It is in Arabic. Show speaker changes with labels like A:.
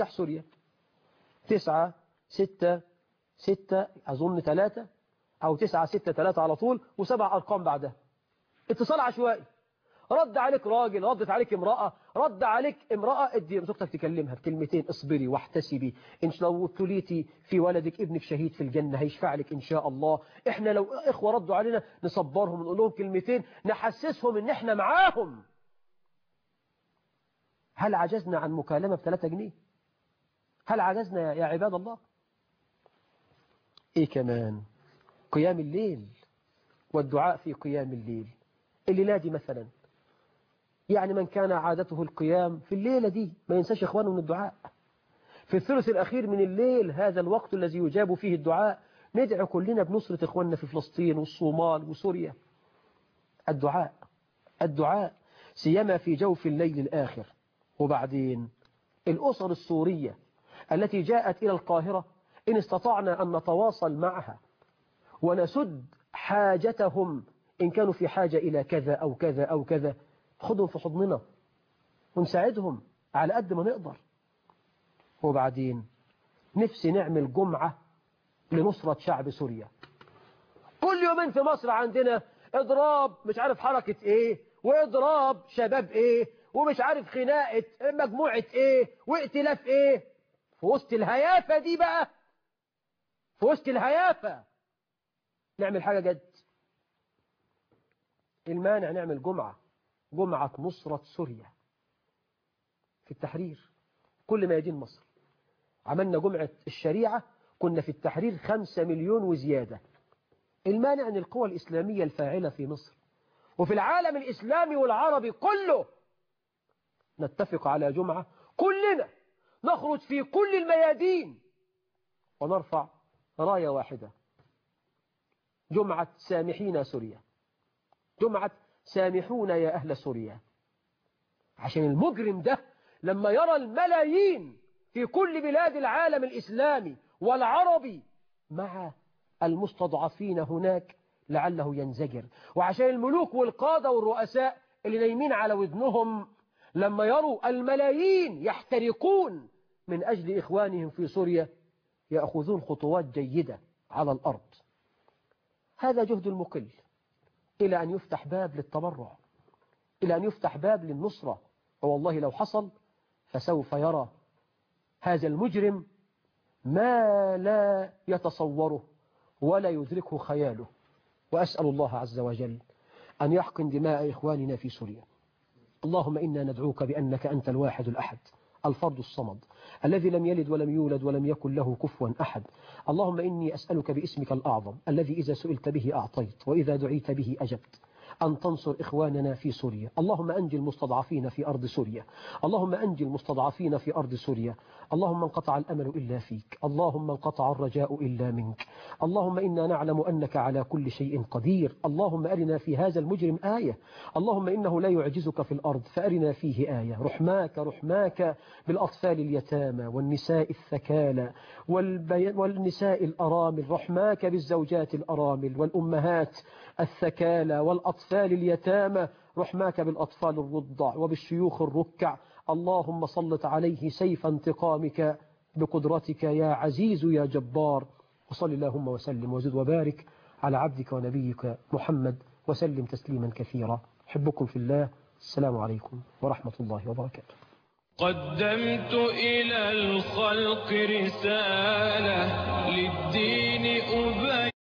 A: افتح سوريا. تسعة ستة ستة أظن ثلاثة أو تسعة ستة ثلاثة على طول وسبع أرقام بعدها. اتصال عشوائي. رد عليك راجل ردت عليك امرأة رد عليك امرأة. ادي زوجتك تكلمها بكلمتين. اصبري واحتسبي. إن لو ابتليتي في ولدك ابنك شهيد في الجنة هيشفع لك إن شاء الله. إحنا لو إخوة ردوا علينا نصبرهم ونقول لهم كلمتين نحسسهم إن إحنا معاهم. هل عجزنا عن مكالمة بثلاثة جنيه؟ هل عجزنا يا عباد الله؟ إيه كمان؟ قيام الليل والدعاء في قيام الليل. الليلة دي مثلا يعني من كان عادته القيام في الليلة دي ما ينساش إخوانه من الدعاء. في الثلث الأخير من الليل هذا الوقت الذي يجاب فيه الدعاء ندعو كلنا بنصرة إخواننا في فلسطين والصومال وسوريا. الدعاء الدعاء سيما في جوف الليل الآخر. وبعدين الأسر السورية التي جاءت إلى القاهرة إن استطعنا أن نتواصل معها ونسد حاجتهم إن كانوا في حاجة إلى كذا أو كذا أو كذا. خدهم في حضننا ونساعدهم على قد ما نقدر. وبعدين نفسي نعمل جمعة لنصرة شعب سوريا. كل يومين في مصر عندنا إضراب مش عارف حركة إيه وإضراب شباب إيه ومش عارف خناقة مجموعة إيه وائتلاف إيه. في وسط الهيافة دي بقى في وسط الهيافة. نعمل حاجة جد. المانع نعمل جمعة جمعة نصرة سوريا. في التحرير. كل ميادين مصر عملنا جمعة الشريعة كنا في التحرير خمسة مليون وزيادة. المانع أن القوى الإسلامية الفاعلة في مصر. وفي العالم الإسلامي والعربي كله نتفق على جمعة كلنا. نخرج في كل الميادين. ونرفع راية واحدة. جمعة سامحين سوريا. جمعة سامحونا يا أهل سوريا. عشان المجرم ده لما يرى الملايين في كل بلاد العالم الإسلامي والعربي مع المستضعفين هناك لعله ينزجر. وعشان الملوك والقادة والرؤساء اللي نايمين على ودنهم لما يروا الملايين يحترقون من أجل إخوانهم في سوريا يأخذون خطوات جيدة على الأرض. هذا جهد المقل إلى أن يفتح باب للتبرع إلى أن يفتح باب للنصرة. والله لو حصل فسوف يرى هذا المجرم ما لا يتصوره ولا يدركه خياله. وأسأل الله عز وجل أن يحقن دماء إخواننا في سوريا. اللهم إنا ندعوك بأنك أنت الواحد الأحد. الفرد الصمد الذي لم يلد ولم يولد ولم يكن له كفوا أحد. اللهم إني أسألك باسمك الأعظم الذي إذا سئلت به أعطيت وإذا دعيت به أجبت. أن تنصر إخواننا في سوريا. اللهم أنجي المستضعفين في أرض سوريا. اللهم أنجي المستضعفين في أرض سوريا. اللهم انقطع الأمل إلا فيك. اللهم انقطع الرجاء إلا منك. اللهم إنا نعلم أنك على كل شيء قدير. اللهم أرنا في هذا المجرم آية. اللهم إنه لا يعجزك في الأرض. فأرنا فيه آية. رحماك رحماك بالأطفال اليتامى والنساء الثكالى. والنساء الأرامل. رحماك بالزوجات الأرامل والأمهات الثكالى والأطفال اليتامى رحماك بالأطفال الرضع وبالشيوخ الركع. اللهم سلط عليه سيف انتقامك بقدرتك يا عزيز يا جبار. وصل اللهم وسلم وزد وبارك على عبدك ونبيك محمد وسلم تسليما كثيرا. حبكم في الله. السلام عليكم ورحمة الله وبركاته.
B: قدمت إلى الخلق رسالة للدين أبان